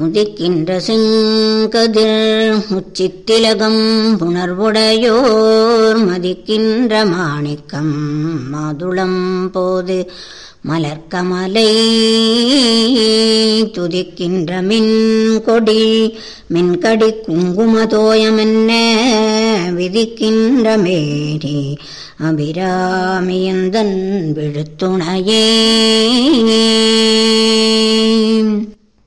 முதிக்கின்ற செங்கதிர் முச்சித்திலகம் புணர்வுடையோர் மதிக்கின்ற மாணிக்கம் மாதுளம் போது மலர்கமலை துதிக்கின்ற மின்கொடி மின்கடி குங்குமதோயமென்ன விதிக்கின்ற மேரி அபிராமியந்தன் விழுத்துணையே.